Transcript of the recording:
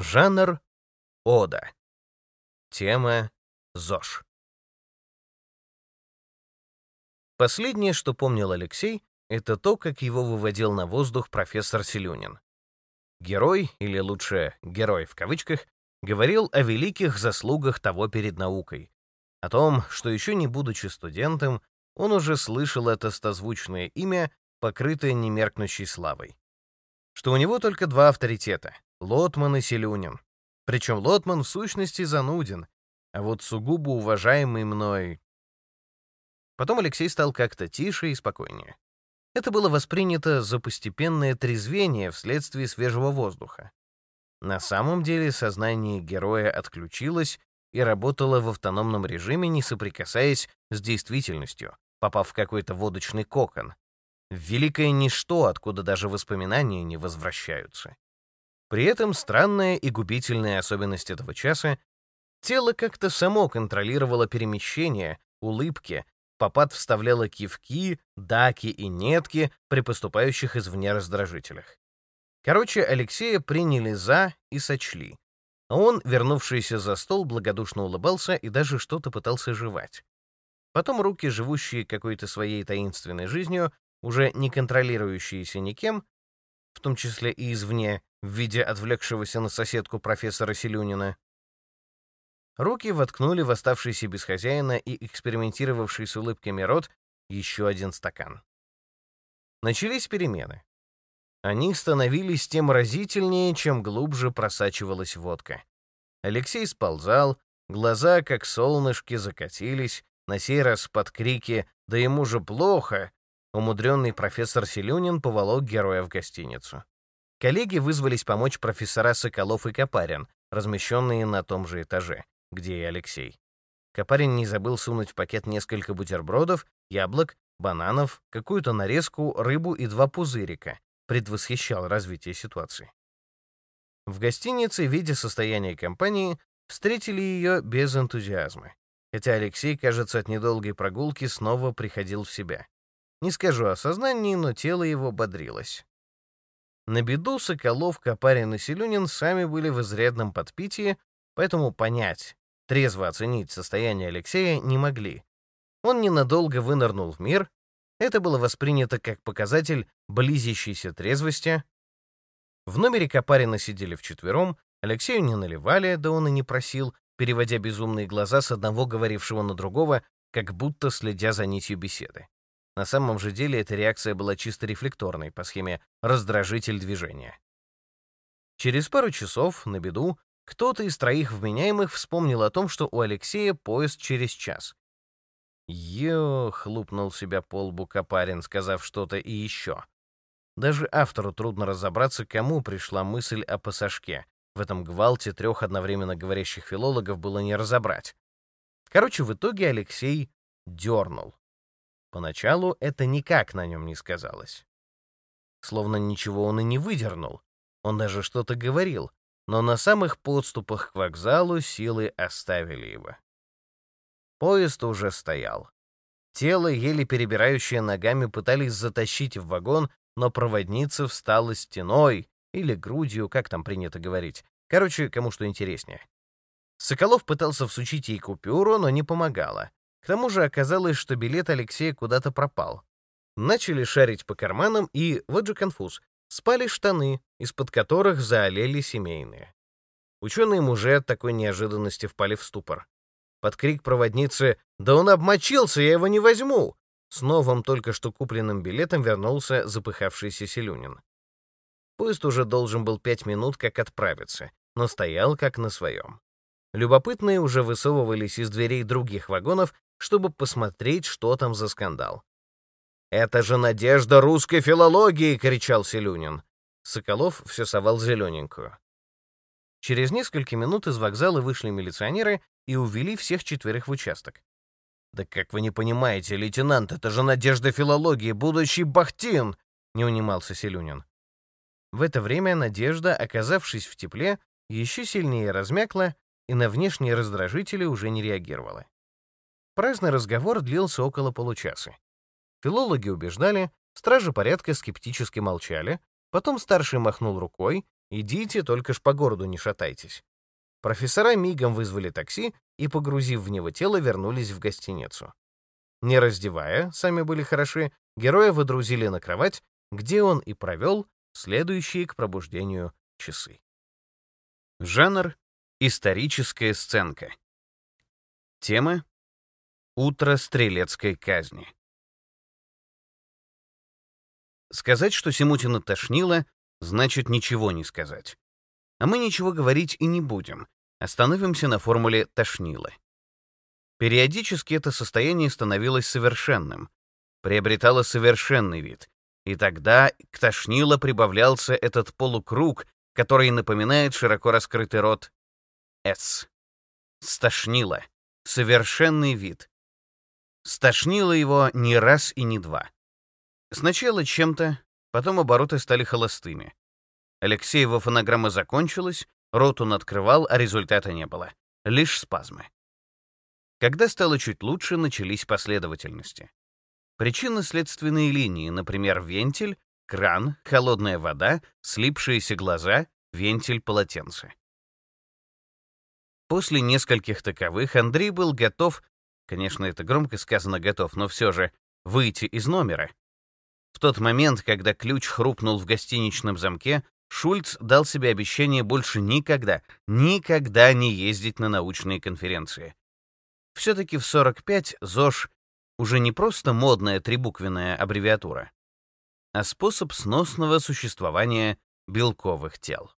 Жанр — ода. Тема — ЗОЖ. Последнее, что помнил Алексей, это то, как его выводил на воздух профессор Селюнин. Герой, или лучше «герой» в кавычках, говорил о великих заслугах того перед наукой, о том, что еще не будучи студентом, он уже слышал это стозвучное имя, покрытое немеркнущей славой. Что у него только два авторитета — Лотман и Селюнин. Причем Лотман в сущности зануден, а вот сугубо уважаемый мной... Потом Алексей стал как-то тише и спокойнее. Это было воспринято за постепенное трезвение вследствие свежего воздуха. На самом деле сознание героя отключилось и работало в автономном режиме, не соприкасаясь с действительностью, попав в какой-то водочный кокон. Великое ничто, откуда даже воспоминания не возвращаются. При этом странная и губительная особенность этого часа — тело как-то само контролировало перемещение, улыбки, попад вставляло кивки, даки и нетки при поступающих извне раздражителях. Короче, Алексея приняли за и сочли. Он, вернувшийся за стол, благодушно улыбался и даже что-то пытался жевать. Потом руки, живущие какой-то своей таинственной жизнью, уже не контролирующиеся никем, в том числе и извне, в виде отвлекшегося на соседку профессора Селюнина, руки воткнули в оставшийся без хозяина и экспериментировавший с улыбками рот еще один стакан. Начались перемены. Они становились тем разительнее, чем глубже просачивалась водка. Алексей сползал, глаза, как солнышки, закатились, на сей раз под крики «Да ему же плохо!» умудренный профессор Селюнин поволок героя в гостиницу. Коллеги вызвались помочь профессора Соколов и Копарин, размещенные на том же этаже, где и Алексей. Копарин не забыл сунуть в пакет несколько бутербродов, яблок, бананов, какую-то нарезку, рыбу и два пузырика, предвосхищал развитие ситуации. В гостинице, видя состояние компании, встретили ее без энтузиазма хотя Алексей, кажется, от недолгой прогулки снова приходил в себя. Не скажу о сознании, но тело его бодрилось. На беду Соколов, Копарин и Селюнин сами были в изрядном подпитии, поэтому понять, трезво оценить состояние Алексея не могли. Он ненадолго вынырнул в мир, это было воспринято как показатель близящейся трезвости. В номере Копарина сидели вчетвером, Алексею не наливали, да он и не просил, переводя безумные глаза с одного говорившего на другого, как будто следя за нитью беседы. На самом же деле эта реакция была чисто рефлекторной, по схеме «раздражитель движения». Через пару часов, на беду, кто-то из троих вменяемых вспомнил о том, что у Алексея поезд через час. «Ё!» — хлопнул себя по лбу Копарин, сказав что-то и еще. Даже автору трудно разобраться, кому пришла мысль о пассажке, в этом гвалте трех одновременно говорящих филологов было не разобрать. Короче, в итоге Алексей дернул. Поначалу это никак на нем не сказалось. Словно ничего он и не выдернул. Он даже что-то говорил, но на самых подступах к вокзалу силы оставили его. Поезд уже стоял. Тело, еле перебирающее ногами, пытались затащить в вагон, но проводница встала стеной, или грудью, как там принято говорить. Короче, кому что интереснее. Соколов пытался всучить ей купюру, но не помогало. К тому же оказалось, что билет Алексея куда-то пропал. Начали шарить по карманам и, вот же конфуз, спали штаны, из-под которых заолели семейные. Ученые мужи от такой неожиданности впали в ступор. Под крик проводницы «Да он обмочился, я его не возьму!» С новым только что купленным билетом вернулся запыхавшийся Селюнин. Поезд уже должен был пять минут как отправиться, но стоял как на своем. Любопытные уже высовывались из дверей других вагонов, чтобы посмотреть, что там за скандал. «Это же надежда русской филологии!» — кричал Селюнин. Соколов все совал зелененькую. Через несколько минут из вокзала вышли милиционеры и увели всех четверых в участок. «Да как вы не понимаете, лейтенант, это же надежда филологии, будущий Бахтин!» — не унимался Селюнин. В это время Надежда, оказавшись в тепле, еще сильнее размякла и на внешние раздражители уже не реагировала. Праздный разговор длился около получаса. Филологи убеждали, стражи порядка скептически молчали, потом старший махнул рукой, Идите, только ж по городу не шатайтесь. Профессора мигом вызвали такси и, погрузив в него тело, вернулись в гостиницу. Не раздевая, сами были хороши, героя выдрузили на кровать, где он и провел следующие к пробуждению часы. Жанр — историческая сценка. Тема — утро стрелецкой казни. Сказать, что Симутина тошнило, значит ничего не сказать. А мы ничего говорить и не будем. Остановимся на формуле «тошнило». Периодически это состояние становилось совершенным, приобретало совершенный вид, и тогда к тошнило прибавлялся этот полукруг, который напоминает широко раскрытый рот «С». Стошнило. Совершенный вид. Стошнило его не раз и не два. Сначала чем-то, потом обороты стали холостыми. Алексеева фонограмма закончилась, рот он открывал, а результата не было. Лишь спазмы. Когда стало чуть лучше, начались последовательности. Причинно-следственные линии, например, вентиль, кран, холодная вода, слипшиеся глаза, вентиль полотенца. После нескольких таковых Андрей был готов, конечно, это громко сказано готов, но все же, выйти из номера, в тот момент, когда ключ хрупнул в гостиничном замке, Шульц дал себе обещание больше никогда, никогда не ездить на научные конференции. Все-таки в 45 ЗОЖ уже не просто модная трибуквенная аббревиатура, а способ сносного существования белковых тел.